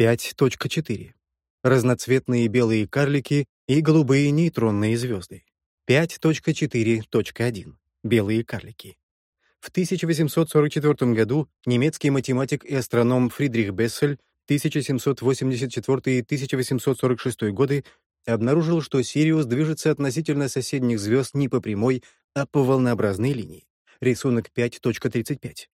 5.4. Разноцветные белые карлики и голубые нейтронные звезды. 5.4.1. Белые карлики. В 1844 году немецкий математик и астроном Фридрих Бессель 1784-1846 годы обнаружил, что Сириус движется относительно соседних звезд не по прямой, а по волнообразной линии. Рисунок 5.35.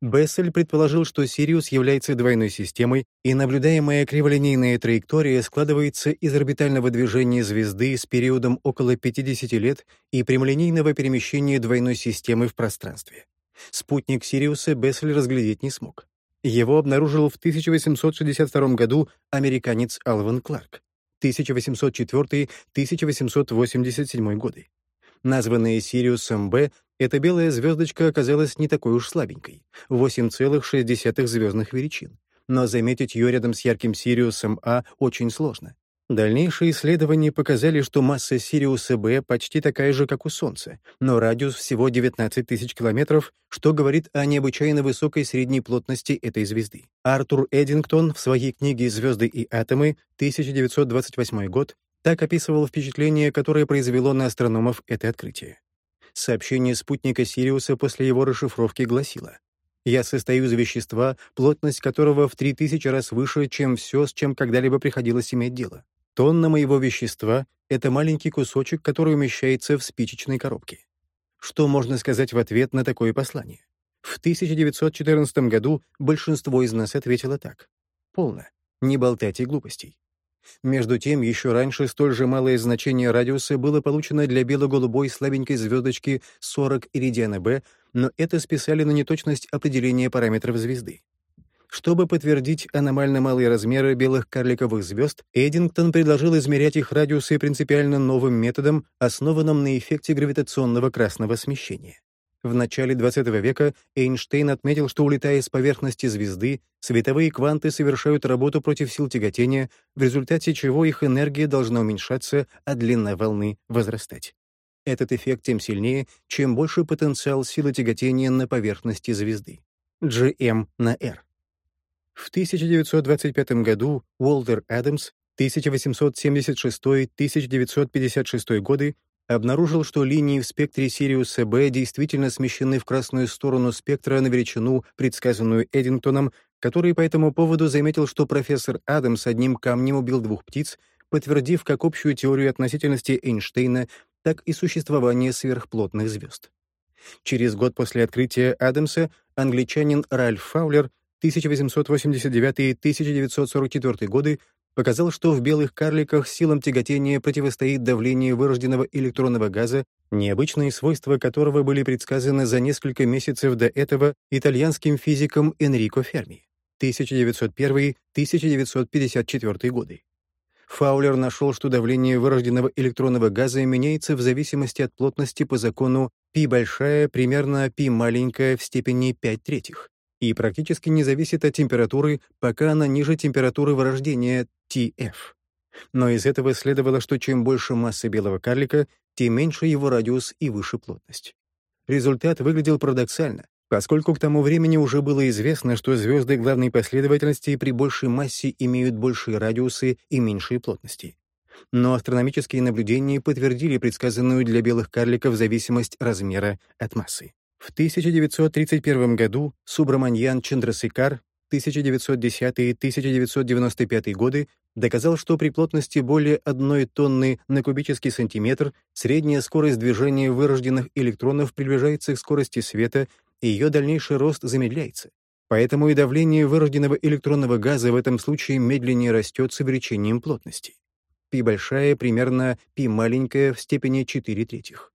Бессель предположил, что Сириус является двойной системой, и наблюдаемая криволинейная траектория складывается из орбитального движения звезды с периодом около 50 лет и прямолинейного перемещения двойной системы в пространстве. Спутник Сириуса Бессель разглядеть не смог. Его обнаружил в 1862 году американец Алван Кларк, 1804-1887 годы. Названная Сириусом Б, эта белая звездочка оказалась не такой уж слабенькой — 8,6 звездных величин. Но заметить ее рядом с ярким Сириусом А очень сложно. Дальнейшие исследования показали, что масса Сириуса Б почти такая же, как у Солнца, но радиус всего 19 тысяч километров, что говорит о необычайно высокой средней плотности этой звезды. Артур Эдингтон в своей книге «Звезды и атомы» 1928 год так описывал впечатление, которое произвело на астрономов это открытие. Сообщение спутника Сириуса после его расшифровки гласило «Я состою из вещества, плотность которого в 3000 раз выше, чем все, с чем когда-либо приходилось иметь дело. Тонна моего вещества — это маленький кусочек, который умещается в спичечной коробке. Что можно сказать в ответ на такое послание? В 1914 году большинство из нас ответило так. Полно. Не болтайте глупостей. Между тем, еще раньше столь же малое значение радиуса было получено для бело-голубой слабенькой звездочки 40 Иридиана Б, но это списали на неточность определения параметров звезды. Чтобы подтвердить аномально малые размеры белых карликовых звезд, Эдингтон предложил измерять их радиусы принципиально новым методом, основанным на эффекте гравитационного красного смещения. В начале XX века Эйнштейн отметил, что, улетая с поверхности звезды, световые кванты совершают работу против сил тяготения, в результате чего их энергия должна уменьшаться, а длина волны возрастать. Этот эффект тем сильнее, чем больше потенциал силы тяготения на поверхности звезды. GM на R. В 1925 году Уолтер Адамс 1876-1956 годы обнаружил, что линии в спектре Сириуса Б действительно смещены в красную сторону спектра на величину, предсказанную Эдингтоном, который по этому поводу заметил, что профессор Адамс одним камнем убил двух птиц, подтвердив как общую теорию относительности Эйнштейна, так и существование сверхплотных звезд. Через год после открытия Адамса англичанин Ральф Фаулер 1889-1944 годы показал, что в белых карликах силам тяготения противостоит давление вырожденного электронного газа, необычные свойства которого были предсказаны за несколько месяцев до этого итальянским физиком Энрико Ферми 1901-1954 годы. Фаулер нашел, что давление вырожденного электронного газа меняется в зависимости от плотности по закону π большая примерно π маленькая в степени 5 третьих и практически не зависит от температуры, пока она ниже температуры вырождения TF. Но из этого следовало, что чем больше масса белого карлика, тем меньше его радиус и выше плотность. Результат выглядел парадоксально, поскольку к тому времени уже было известно, что звезды главной последовательности при большей массе имеют большие радиусы и меньшие плотности. Но астрономические наблюдения подтвердили предсказанную для белых карликов зависимость размера от массы. В 1931 году Субраманьян Чандрасикар 1910-1995 годы доказал, что при плотности более одной тонны на кубический сантиметр средняя скорость движения вырожденных электронов приближается к скорости света, и ее дальнейший рост замедляется. Поэтому и давление вырожденного электронного газа в этом случае медленнее растет с увеличением плотности. Пи большая примерно пи маленькая в степени 4 третьих.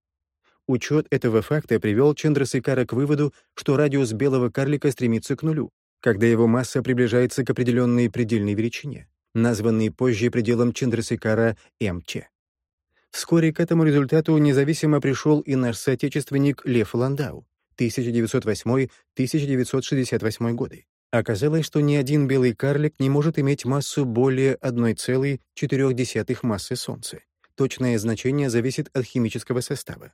Учет этого факта привел Чандрасекара к выводу, что радиус белого карлика стремится к нулю, когда его масса приближается к определенной предельной величине, названной позже пределом Чандрасекара МЧ. Вскоре к этому результату независимо пришел и наш соотечественник Лев Ландау 1908-1968 годы. Оказалось, что ни один белый карлик не может иметь массу более 1,4 массы Солнца. Точное значение зависит от химического состава.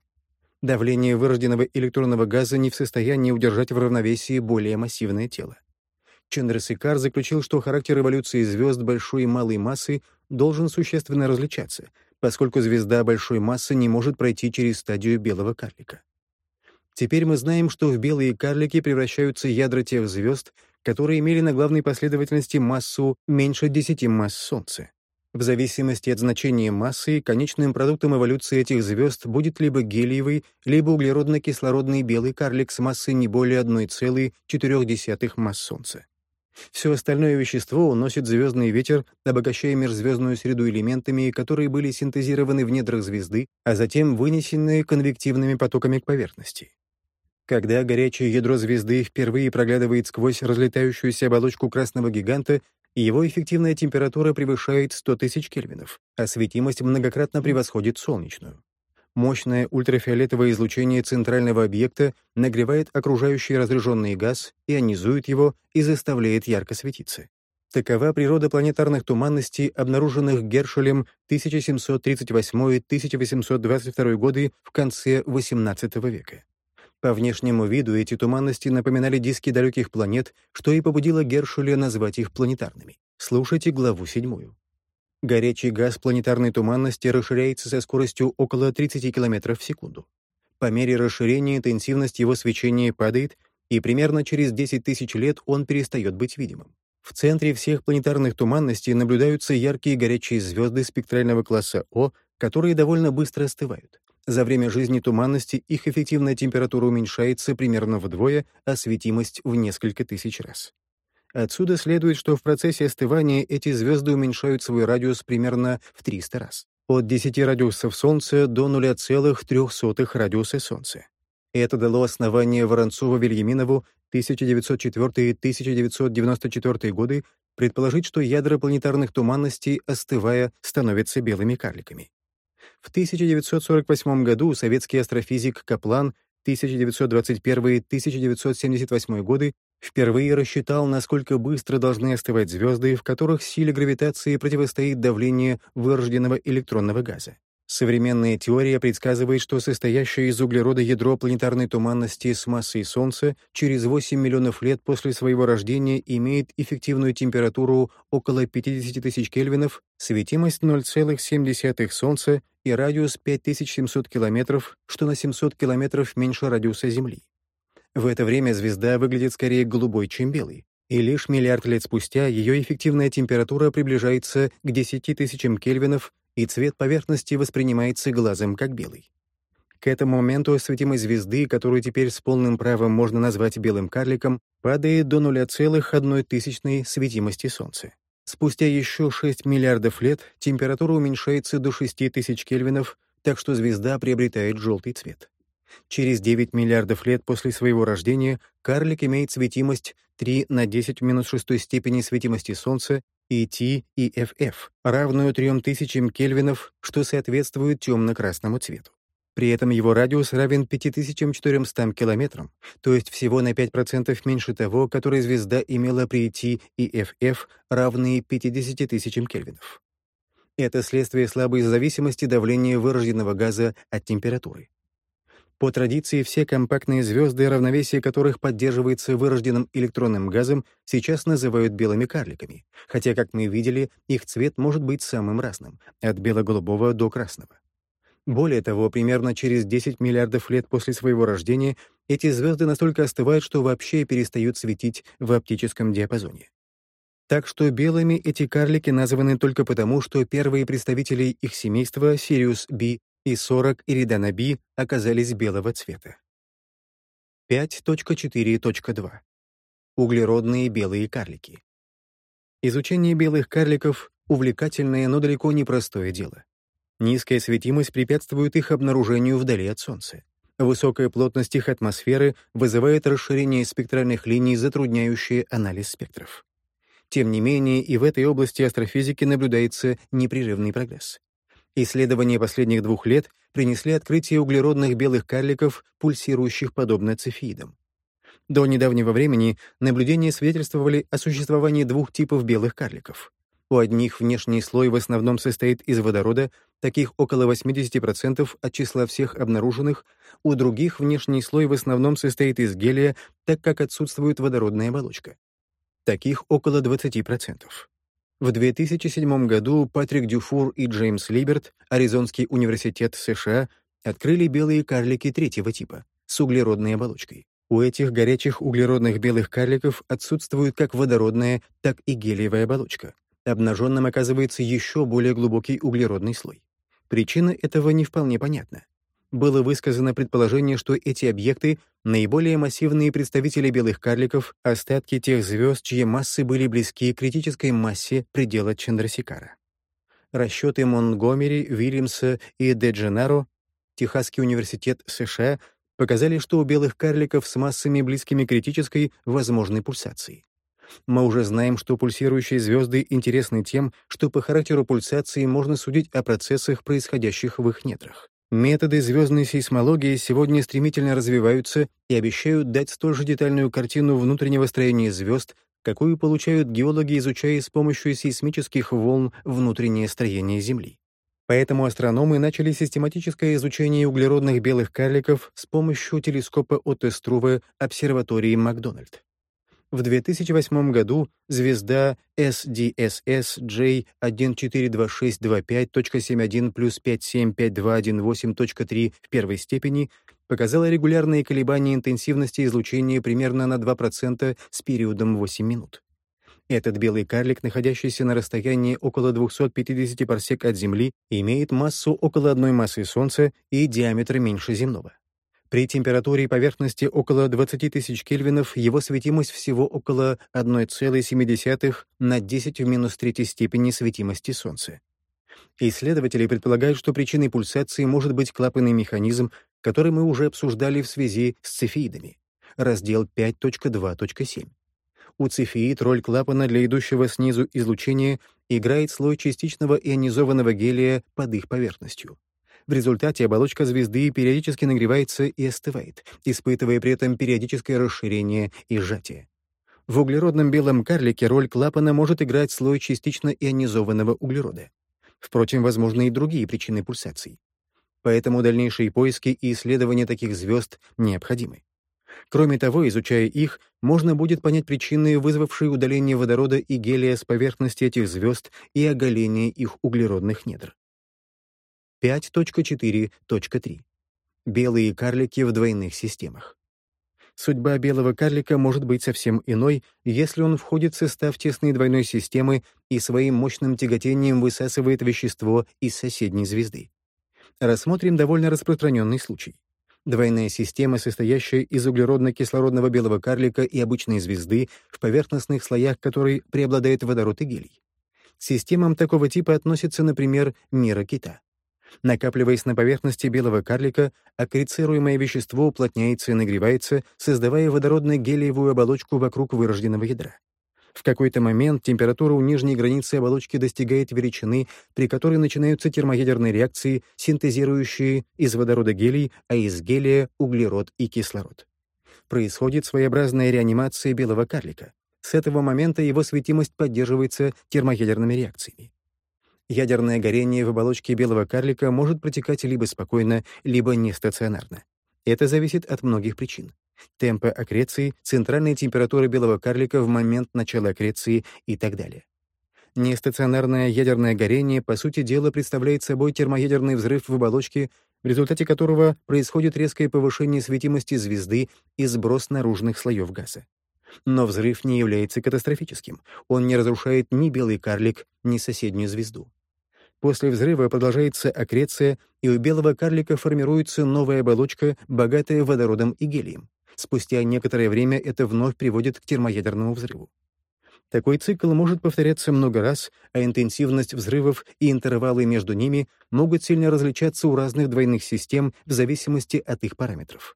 Давление вырожденного электронного газа не в состоянии удержать в равновесии более массивное тело. Чандрасикар заключил, что характер эволюции звезд большой и малой массы должен существенно различаться, поскольку звезда большой массы не может пройти через стадию белого карлика. Теперь мы знаем, что в белые карлики превращаются ядра тех звезд, которые имели на главной последовательности массу меньше 10 масс Солнца. В зависимости от значения массы, конечным продуктом эволюции этих звезд будет либо гелиевый, либо углеродно-кислородный белый карлик с массой не более 1,4 масс Солнца. Все остальное вещество уносит звездный ветер, обогащая межзвездную среду элементами, которые были синтезированы в недрах звезды, а затем вынесены конвективными потоками к поверхности. Когда горячее ядро звезды впервые проглядывает сквозь разлетающуюся оболочку красного гиганта, его эффективная температура превышает 100 тысяч кельвинов, а светимость многократно превосходит солнечную. Мощное ультрафиолетовое излучение центрального объекта нагревает окружающий разряженный газ, ионизует его и заставляет ярко светиться. Такова природа планетарных туманностей, обнаруженных Гершелем 1738-1822 годы в конце XVIII века. По внешнему виду эти туманности напоминали диски далеких планет, что и побудило Гершеля назвать их планетарными. Слушайте главу седьмую. Горячий газ планетарной туманности расширяется со скоростью около 30 км в секунду. По мере расширения интенсивность его свечения падает, и примерно через 10 тысяч лет он перестает быть видимым. В центре всех планетарных туманностей наблюдаются яркие горячие звезды спектрального класса О, которые довольно быстро остывают. За время жизни туманности их эффективная температура уменьшается примерно вдвое, а светимость в несколько тысяч раз. Отсюда следует, что в процессе остывания эти звезды уменьшают свой радиус примерно в 300 раз. От 10 радиусов Солнца до 0,03 радиуса Солнца. Это дало основание Воронцову-Вильяминову 1904-1994 годы предположить, что ядра планетарных туманностей, остывая, становятся белыми карликами. В 1948 году советский астрофизик Каплан 1921-1978 годы впервые рассчитал, насколько быстро должны остывать звезды, в которых силе гравитации противостоит давление вырожденного электронного газа. Современная теория предсказывает, что состоящее из углерода ядро планетарной туманности с массой Солнца через 8 миллионов лет после своего рождения имеет эффективную температуру около 50 тысяч кельвинов, светимость 0,7 Солнца и радиус 5700 километров, что на 700 километров меньше радиуса Земли. В это время звезда выглядит скорее голубой, чем белой, и лишь миллиард лет спустя ее эффективная температура приближается к 10 тысячам кельвинов, и цвет поверхности воспринимается глазом как белый. К этому моменту осветимость звезды, которую теперь с полным правом можно назвать белым карликом, падает до 0,1 светимости Солнца. Спустя еще 6 миллиардов лет температура уменьшается до 6000 кельвинов, так что звезда приобретает желтый цвет. Через 9 миллиардов лет после своего рождения карлик имеет светимость 3 на 10 в минус 6 степени светимости Солнца и T и FF, равную 3000 кельвинов, что соответствует темно-красному цвету. При этом его радиус равен 5400 километрам, то есть всего на 5% меньше того, который звезда имела при T и FF, равные 50 тысячам кельвинов. Это следствие слабой зависимости давления вырожденного газа от температуры. По традиции, все компактные звезды, равновесие которых поддерживается вырожденным электронным газом, сейчас называют белыми карликами, хотя, как мы видели, их цвет может быть самым разным — от бело-голубого до красного. Более того, примерно через 10 миллиардов лет после своего рождения эти звезды настолько остывают, что вообще перестают светить в оптическом диапазоне. Так что белыми эти карлики названы только потому, что первые представители их семейства, Сириус B, и 40 Иридана B оказались белого цвета. 5.4.2. Углеродные белые карлики. Изучение белых карликов — увлекательное, но далеко не простое дело. Низкая светимость препятствует их обнаружению вдали от Солнца. Высокая плотность их атмосферы вызывает расширение спектральных линий, затрудняющие анализ спектров. Тем не менее, и в этой области астрофизики наблюдается непрерывный прогресс. Исследования последних двух лет принесли открытие углеродных белых карликов, пульсирующих подобно цефеидам. До недавнего времени наблюдения свидетельствовали о существовании двух типов белых карликов. У одних внешний слой в основном состоит из водорода, таких около 80% от числа всех обнаруженных, у других внешний слой в основном состоит из гелия, так как отсутствует водородная оболочка. таких около 20%. В 2007 году Патрик Дюфур и Джеймс Либерт, Аризонский университет США, открыли белые карлики третьего типа с углеродной оболочкой. У этих горячих углеродных белых карликов отсутствует как водородная, так и гелиевая оболочка. Обнаженным оказывается еще более глубокий углеродный слой. Причина этого не вполне понятна. Было высказано предположение, что эти объекты — наиболее массивные представители белых карликов, остатки тех звезд, чьи массы были близки к критической массе предела Чандрасикара. Расчеты Монгомери, Вильямса и Де Техасский университет США — показали, что у белых карликов с массами близкими к критической возможны пульсации. Мы уже знаем, что пульсирующие звезды интересны тем, что по характеру пульсации можно судить о процессах, происходящих в их недрах. Методы звездной сейсмологии сегодня стремительно развиваются и обещают дать столь же детальную картину внутреннего строения звезд, какую получают геологи, изучая с помощью сейсмических волн внутреннее строение Земли. Поэтому астрономы начали систематическое изучение углеродных белых карликов с помощью телескопа Отто Струве обсерватории Макдональд. В 2008 году звезда SDSS J142625.71 плюс 575218.3 в первой степени показала регулярные колебания интенсивности излучения примерно на 2% с периодом 8 минут. Этот белый карлик, находящийся на расстоянии около 250 парсек от Земли, имеет массу около одной массы Солнца и диаметр меньше земного. При температуре поверхности около 20 тысяч кельвинов его светимость всего около 1,7 на 10 в минус третьей степени светимости Солнца. Исследователи предполагают, что причиной пульсации может быть клапанный механизм, который мы уже обсуждали в связи с цефеидами. Раздел 5.2.7. У цефеид роль клапана для идущего снизу излучения играет слой частичного ионизованного гелия под их поверхностью. В результате оболочка звезды периодически нагревается и остывает, испытывая при этом периодическое расширение и сжатие. В углеродном белом карлике роль клапана может играть слой частично ионизованного углерода. Впрочем, возможны и другие причины пульсаций. Поэтому дальнейшие поиски и исследования таких звезд необходимы. Кроме того, изучая их, можно будет понять причины, вызвавшие удаление водорода и гелия с поверхности этих звезд и оголение их углеродных недр. 5.4.3. Белые карлики в двойных системах. Судьба белого карлика может быть совсем иной, если он входит в состав тесной двойной системы и своим мощным тяготением высасывает вещество из соседней звезды. Рассмотрим довольно распространенный случай. Двойная система, состоящая из углеродно-кислородного белого карлика и обычной звезды, в поверхностных слоях которой преобладает водород и гелий. К системам такого типа относится, например, мира кита. Накапливаясь на поверхности белого карлика, аккрецируемое вещество уплотняется и нагревается, создавая водородно-гелиевую оболочку вокруг вырожденного ядра. В какой-то момент температура у нижней границы оболочки достигает величины, при которой начинаются термоядерные реакции, синтезирующие из водорода гелий, а из гелия — углерод и кислород. Происходит своеобразная реанимация белого карлика. С этого момента его светимость поддерживается термоядерными реакциями. Ядерное горение в оболочке белого карлика может протекать либо спокойно, либо нестационарно. Это зависит от многих причин темпа аккреции, центральной температуры белого карлика в момент начала аккреции и так далее. Нестационарное ядерное горение, по сути дела, представляет собой термоядерный взрыв в оболочке, в результате которого происходит резкое повышение светимости звезды и сброс наружных слоев газа. Но взрыв не является катастрофическим. Он не разрушает ни белый карлик, ни соседнюю звезду. После взрыва продолжается аккреция, и у белого карлика формируется новая оболочка, богатая водородом и гелием. Спустя некоторое время это вновь приводит к термоядерному взрыву. Такой цикл может повторяться много раз, а интенсивность взрывов и интервалы между ними могут сильно различаться у разных двойных систем в зависимости от их параметров.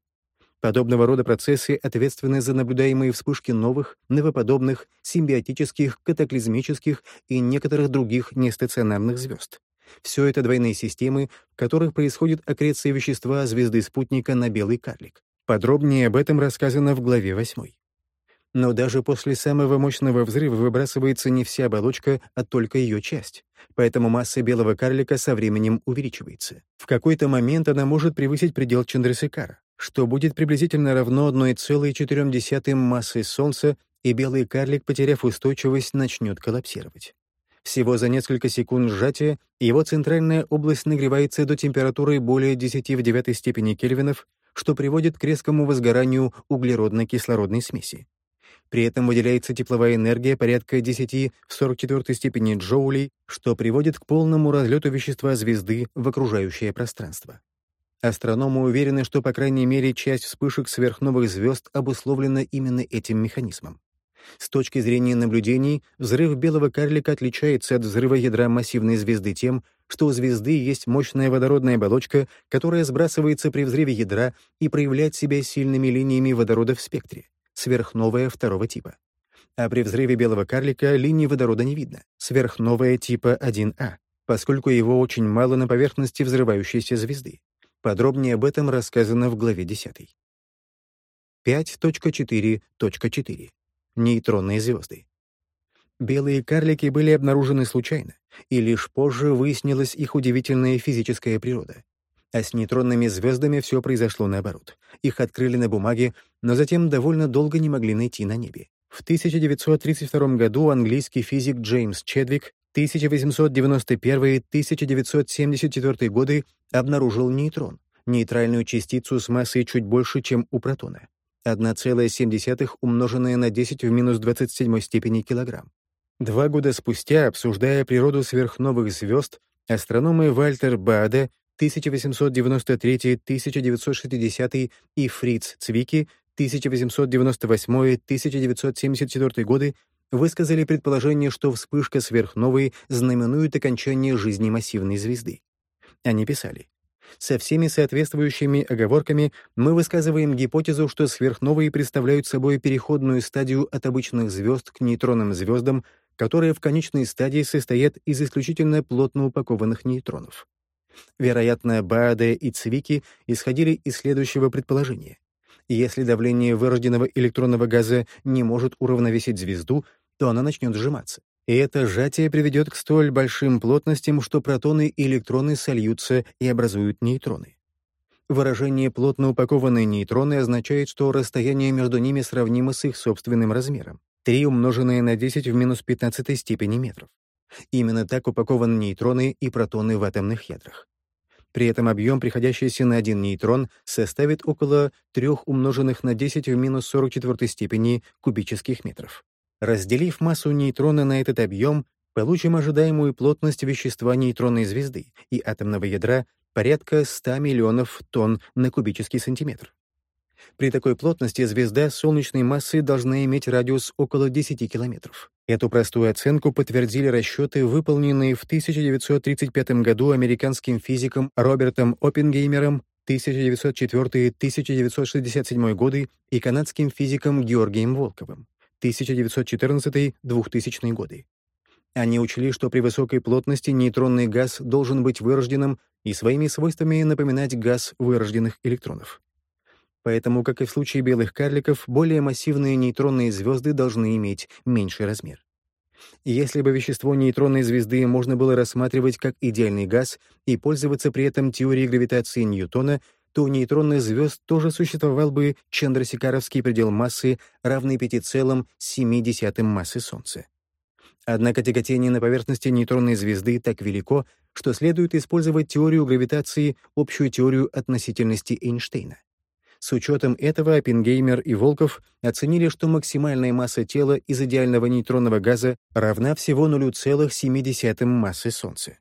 Подобного рода процессы ответственны за наблюдаемые вспышки новых, новоподобных, симбиотических, катаклизмических и некоторых других нестационарных звезд. Все это двойные системы, в которых происходит аккреция вещества звезды-спутника на белый карлик. Подробнее об этом рассказано в главе 8. Но даже после самого мощного взрыва выбрасывается не вся оболочка, а только ее часть. Поэтому масса белого карлика со временем увеличивается. В какой-то момент она может превысить предел Чандрасекара, что будет приблизительно равно 1,4 массы Солнца и белый карлик, потеряв устойчивость, начнет коллапсировать. Всего за несколько секунд сжатия его центральная область нагревается до температуры более 10 в девятой степени кельвинов, что приводит к резкому возгоранию углеродно-кислородной смеси. При этом выделяется тепловая энергия порядка 10 в 44 степени джоулей, что приводит к полному разлету вещества звезды в окружающее пространство. Астрономы уверены, что по крайней мере часть вспышек сверхновых звезд обусловлена именно этим механизмом. С точки зрения наблюдений, взрыв белого карлика отличается от взрыва ядра массивной звезды тем, что у звезды есть мощная водородная оболочка, которая сбрасывается при взрыве ядра и проявляет себя сильными линиями водорода в спектре, сверхновая второго типа. А при взрыве белого карлика линии водорода не видно, сверхновая типа 1А, поскольку его очень мало на поверхности взрывающейся звезды. Подробнее об этом рассказано в главе 10. 5.4.4. Нейтронные звезды. Белые карлики были обнаружены случайно, и лишь позже выяснилась их удивительная физическая природа. А с нейтронными звездами все произошло наоборот. Их открыли на бумаге, но затем довольно долго не могли найти на небе. В 1932 году английский физик Джеймс Чедвик 1891-1974 годы обнаружил нейтрон, нейтральную частицу с массой чуть больше, чем у протона. 1,7 умноженное на 10 в минус 27 степени килограмм. Два года спустя, обсуждая природу сверхновых звезд, астрономы Вальтер Бааде 1893-1960 и Фриц Цвики 1898-1974 годы высказали предположение, что вспышка сверхновой знаменует окончание жизни массивной звезды. Они писали, «Со всеми соответствующими оговорками мы высказываем гипотезу, что сверхновые представляют собой переходную стадию от обычных звезд к нейтронным звездам, которые в конечной стадии состоят из исключительно плотно упакованных нейтронов. Вероятно, Бааде и Цвики исходили из следующего предположения. Если давление вырожденного электронного газа не может уравновесить звезду, то она начнет сжиматься. И это сжатие приведет к столь большим плотностям, что протоны и электроны сольются и образуют нейтроны. Выражение «плотно упакованные нейтроны» означает, что расстояние между ними сравнимо с их собственным размером — 3 умноженное на 10 в минус 15 степени метров. Именно так упакованы нейтроны и протоны в атомных ядрах. При этом объем, приходящийся на один нейтрон, составит около 3 умноженных на 10 в минус 44 степени кубических метров. Разделив массу нейтрона на этот объем, получим ожидаемую плотность вещества нейтронной звезды и атомного ядра порядка 100 миллионов тонн на кубический сантиметр. При такой плотности звезда солнечной массы должна иметь радиус около 10 километров. Эту простую оценку подтвердили расчеты, выполненные в 1935 году американским физиком Робертом Оппенгеймером 1904-1967 годы и канадским физиком Георгием Волковым. 1914-2000 годы. Они учли, что при высокой плотности нейтронный газ должен быть вырожденным и своими свойствами напоминать газ вырожденных электронов. Поэтому, как и в случае белых карликов, более массивные нейтронные звезды должны иметь меньший размер. Если бы вещество нейтронной звезды можно было рассматривать как идеальный газ и пользоваться при этом теорией гравитации Ньютона, то у нейтронных звезд тоже существовал бы чандрасикаровский предел массы, равный 5,7 массы Солнца. Однако тяготение на поверхности нейтронной звезды так велико, что следует использовать теорию гравитации, общую теорию относительности Эйнштейна. С учетом этого Оппенгеймер и Волков оценили, что максимальная масса тела из идеального нейтронного газа равна всего 0,7 массы Солнца.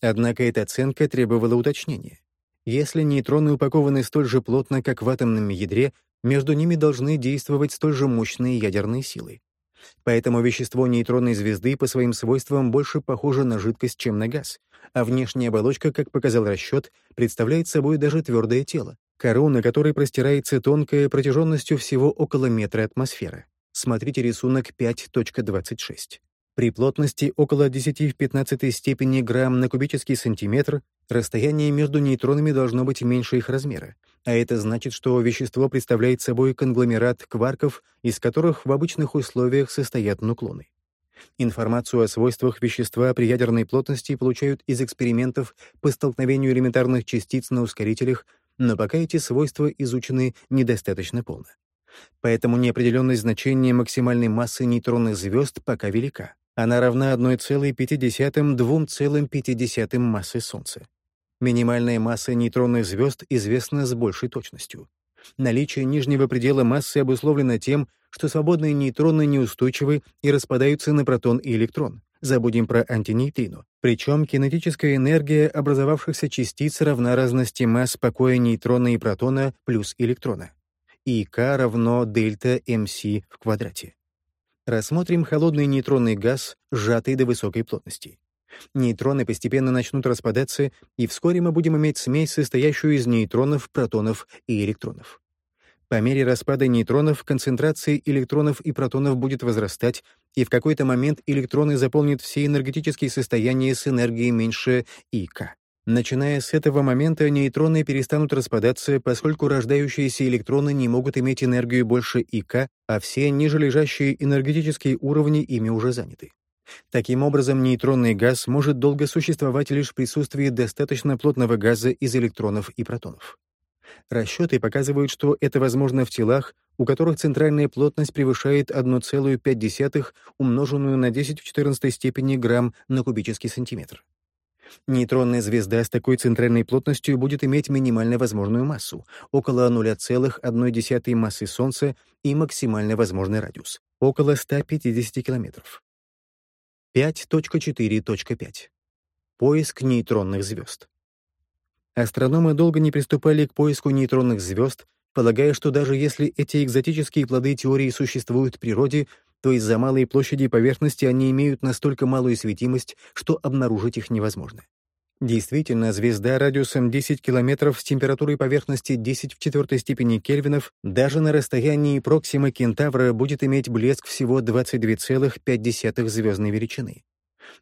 Однако эта оценка требовала уточнения. Если нейтроны упакованы столь же плотно, как в атомном ядре, между ними должны действовать столь же мощные ядерные силы. Поэтому вещество нейтронной звезды по своим свойствам больше похоже на жидкость, чем на газ, а внешняя оболочка, как показал расчет, представляет собой даже твердое тело, кору, на которой простирается тонкая протяженностью всего около метра атмосферы. Смотрите рисунок 5.26. При плотности около 10 в 15 степени грамм на кубический сантиметр расстояние между нейтронами должно быть меньше их размера, а это значит, что вещество представляет собой конгломерат кварков, из которых в обычных условиях состоят нуклоны. Информацию о свойствах вещества при ядерной плотности получают из экспериментов по столкновению элементарных частиц на ускорителях, но пока эти свойства изучены недостаточно полно. Поэтому неопределенность значения максимальной массы нейтронных звезд пока велика. Она равна 1,5-2,5 массы Солнца. Минимальная масса нейтронных звезд известна с большей точностью. Наличие нижнего предела массы обусловлено тем, что свободные нейтроны неустойчивы и распадаются на протон и электрон. Забудем про антинейтрино. Причем кинетическая энергия образовавшихся частиц равна разности масс покоя нейтрона и протона плюс электрона. И К равно дельта МС в квадрате. Рассмотрим холодный нейтронный газ, сжатый до высокой плотности. Нейтроны постепенно начнут распадаться, и вскоре мы будем иметь смесь, состоящую из нейтронов, протонов и электронов. По мере распада нейтронов концентрация электронов и протонов будет возрастать, и в какой-то момент электроны заполнят все энергетические состояния с энергией меньше ИК. Начиная с этого момента нейтроны перестанут распадаться, поскольку рождающиеся электроны не могут иметь энергию больше ИК, а все нижележащие энергетические уровни ими уже заняты. Таким образом, нейтронный газ может долго существовать лишь в присутствии достаточно плотного газа из электронов и протонов. Расчеты показывают, что это возможно в телах, у которых центральная плотность превышает 1,5 умноженную на 10 в 14 степени грамм на кубический сантиметр. Нейтронная звезда с такой центральной плотностью будет иметь минимально возможную массу — около 0,1 массы Солнца и максимально возможный радиус — около 150 километров. 5.4.5. Поиск нейтронных звезд. Астрономы долго не приступали к поиску нейтронных звезд, полагая, что даже если эти экзотические плоды теории существуют в природе, то из-за малой площади поверхности они имеют настолько малую светимость, что обнаружить их невозможно. Действительно, звезда радиусом 10 километров с температурой поверхности 10 в четвертой степени кельвинов даже на расстоянии Проксима Кентавра будет иметь блеск всего 22,5 звездной величины.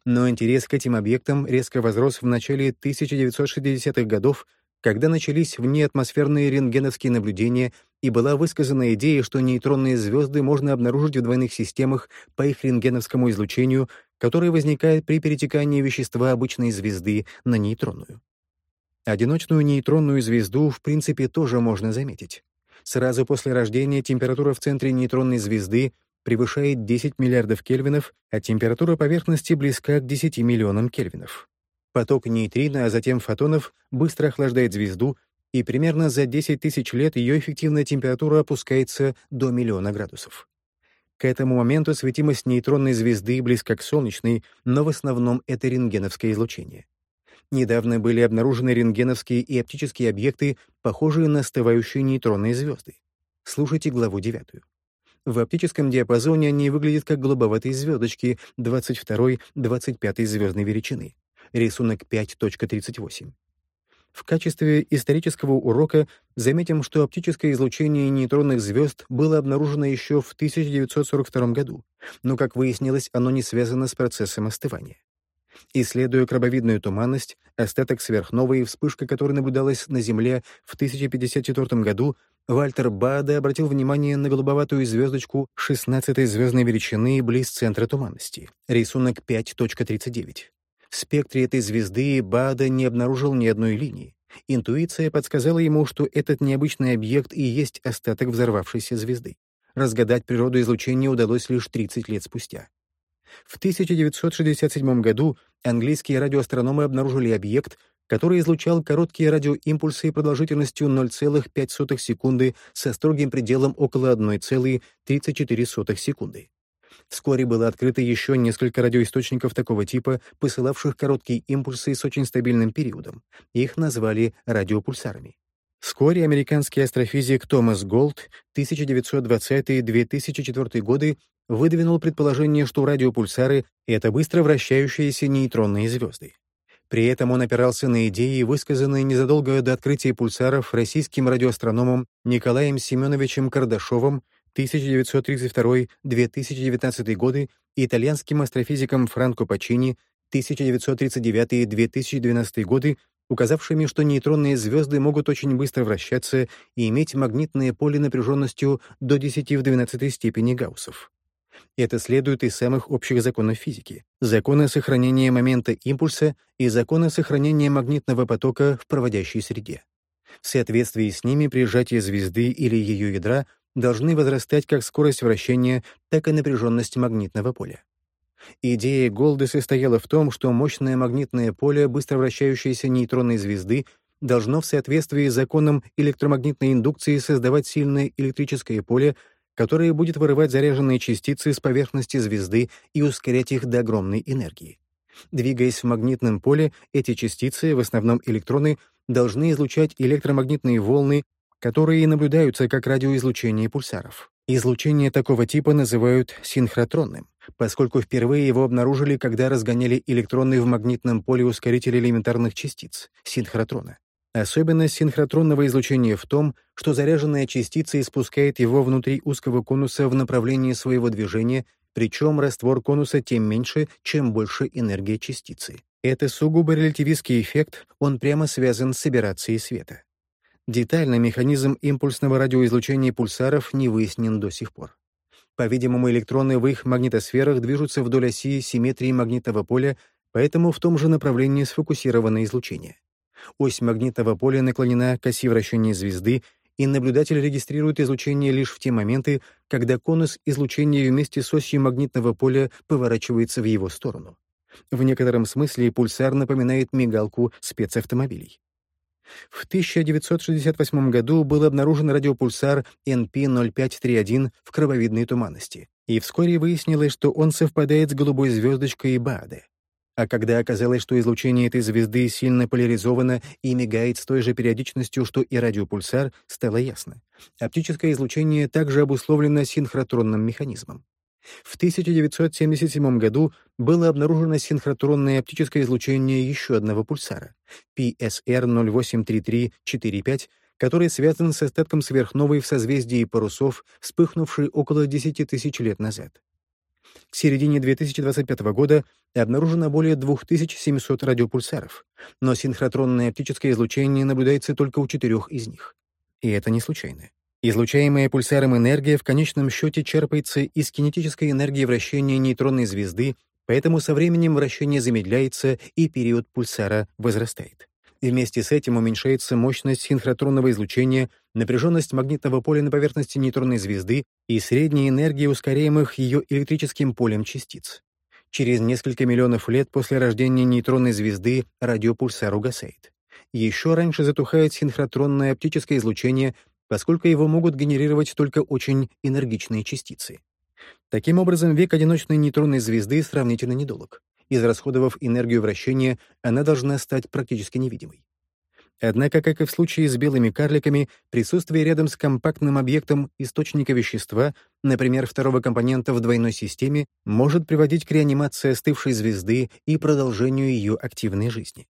Но интерес к этим объектам резко возрос в начале 1960-х годов, когда начались внеатмосферные рентгеновские наблюдения и была высказана идея, что нейтронные звезды можно обнаружить в двойных системах по их рентгеновскому излучению, которое возникает при перетекании вещества обычной звезды на нейтронную. Одиночную нейтронную звезду в принципе тоже можно заметить. Сразу после рождения температура в центре нейтронной звезды превышает 10 миллиардов кельвинов, а температура поверхности близка к 10 миллионам кельвинов. Поток нейтрино, а затем фотонов быстро охлаждает звезду, и примерно за 10 тысяч лет ее эффективная температура опускается до миллиона градусов. К этому моменту светимость нейтронной звезды близка к солнечной, но в основном это рентгеновское излучение. Недавно были обнаружены рентгеновские и оптические объекты, похожие на остывающие нейтронные звезды. Слушайте главу девятую. В оптическом диапазоне они выглядят как голубоватые звездочки 22-25 звездной величины. Рисунок 5.38. В качестве исторического урока заметим, что оптическое излучение нейтронных звезд было обнаружено еще в 1942 году, но, как выяснилось, оно не связано с процессом остывания. Исследуя крабовидную туманность, остаток сверхновой, вспышка которой наблюдалась на Земле в 1054 году, Вальтер Баде обратил внимание на голубоватую звездочку 16-й звездной величины близ центра туманности. Рисунок 5.39. В спектре этой звезды Бада не обнаружил ни одной линии. Интуиция подсказала ему, что этот необычный объект и есть остаток взорвавшейся звезды. Разгадать природу излучения удалось лишь 30 лет спустя. В 1967 году английские радиоастрономы обнаружили объект, который излучал короткие радиоимпульсы продолжительностью 0,5 секунды со строгим пределом около 1,34 секунды. Вскоре было открыто еще несколько радиоисточников такого типа, посылавших короткие импульсы с очень стабильным периодом. Их назвали радиопульсарами. Вскоре американский астрофизик Томас Голд 1920-2004 годы выдвинул предположение, что радиопульсары — это быстро вращающиеся нейтронные звезды. При этом он опирался на идеи, высказанные незадолго до открытия пульсаров российским радиоастрономом Николаем Семеновичем Кардашовым 1932-2019 годы и итальянским астрофизиком Франко Пачини 1939-2012 годы, указавшими, что нейтронные звезды могут очень быстро вращаться и иметь магнитное поле напряженностью до 10 в 12 степени Гауссов. Это следует из самых общих законов физики — закона сохранения момента импульса и закона сохранения магнитного потока в проводящей среде. В соответствии с ними при сжатии звезды или ее ядра должны возрастать как скорость вращения, так и напряженность магнитного поля. Идея Голды состояла в том, что мощное магнитное поле быстро вращающейся нейтронной звезды должно в соответствии с законом электромагнитной индукции создавать сильное электрическое поле, которое будет вырывать заряженные частицы с поверхности звезды и ускорять их до огромной энергии. Двигаясь в магнитном поле, эти частицы, в основном электроны, должны излучать электромагнитные волны, которые наблюдаются как радиоизлучение пульсаров. Излучение такого типа называют синхротронным, поскольку впервые его обнаружили, когда разгоняли электроны в магнитном поле ускорителя элементарных частиц — синхротрона. Особенность синхротронного излучения в том, что заряженная частица испускает его внутри узкого конуса в направлении своего движения, причем раствор конуса тем меньше, чем больше энергия частицы. Это сугубо релятивистский эффект, он прямо связан с аберрацией света. Детально механизм импульсного радиоизлучения пульсаров не выяснен до сих пор. По-видимому, электроны в их магнитосферах движутся вдоль оси симметрии магнитного поля, поэтому в том же направлении сфокусировано излучение. Ось магнитного поля наклонена к оси вращения звезды, и наблюдатель регистрирует излучение лишь в те моменты, когда конус излучения вместе с осью магнитного поля поворачивается в его сторону. В некотором смысле пульсар напоминает мигалку спецавтомобилей. В 1968 году был обнаружен радиопульсар NP0531 в крововидной туманности, и вскоре выяснилось, что он совпадает с голубой звездочкой Бааде. А когда оказалось, что излучение этой звезды сильно поляризовано и мигает с той же периодичностью, что и радиопульсар, стало ясно. Оптическое излучение также обусловлено синхротронным механизмом. В 1977 году было обнаружено синхротронное оптическое излучение еще одного пульсара — PSR 083345, который связан с остатком сверхновой в созвездии парусов, вспыхнувшей около 10 тысяч лет назад. К середине 2025 года обнаружено более 2700 радиопульсаров, но синхротронное оптическое излучение наблюдается только у четырех из них. И это не случайно. Излучаемая пульсаром энергия в конечном счете черпается из кинетической энергии вращения нейтронной звезды, поэтому со временем вращение замедляется и период пульсара возрастает и вместе с этим уменьшается мощность синхротронного излучения, напряженность магнитного поля на поверхности нейтронной звезды и средняя энергия ускоряемых ее электрическим полем частиц. Через несколько миллионов лет после рождения нейтронной звезды радиопульсар угасает. Еще раньше затухает синхротронное оптическое излучение, поскольку его могут генерировать только очень энергичные частицы. Таким образом, век одиночной нейтронной звезды сравнительно недолг. Израсходовав энергию вращения, она должна стать практически невидимой. Однако, как и в случае с белыми карликами, присутствие рядом с компактным объектом источника вещества, например, второго компонента в двойной системе, может приводить к реанимации остывшей звезды и продолжению ее активной жизни.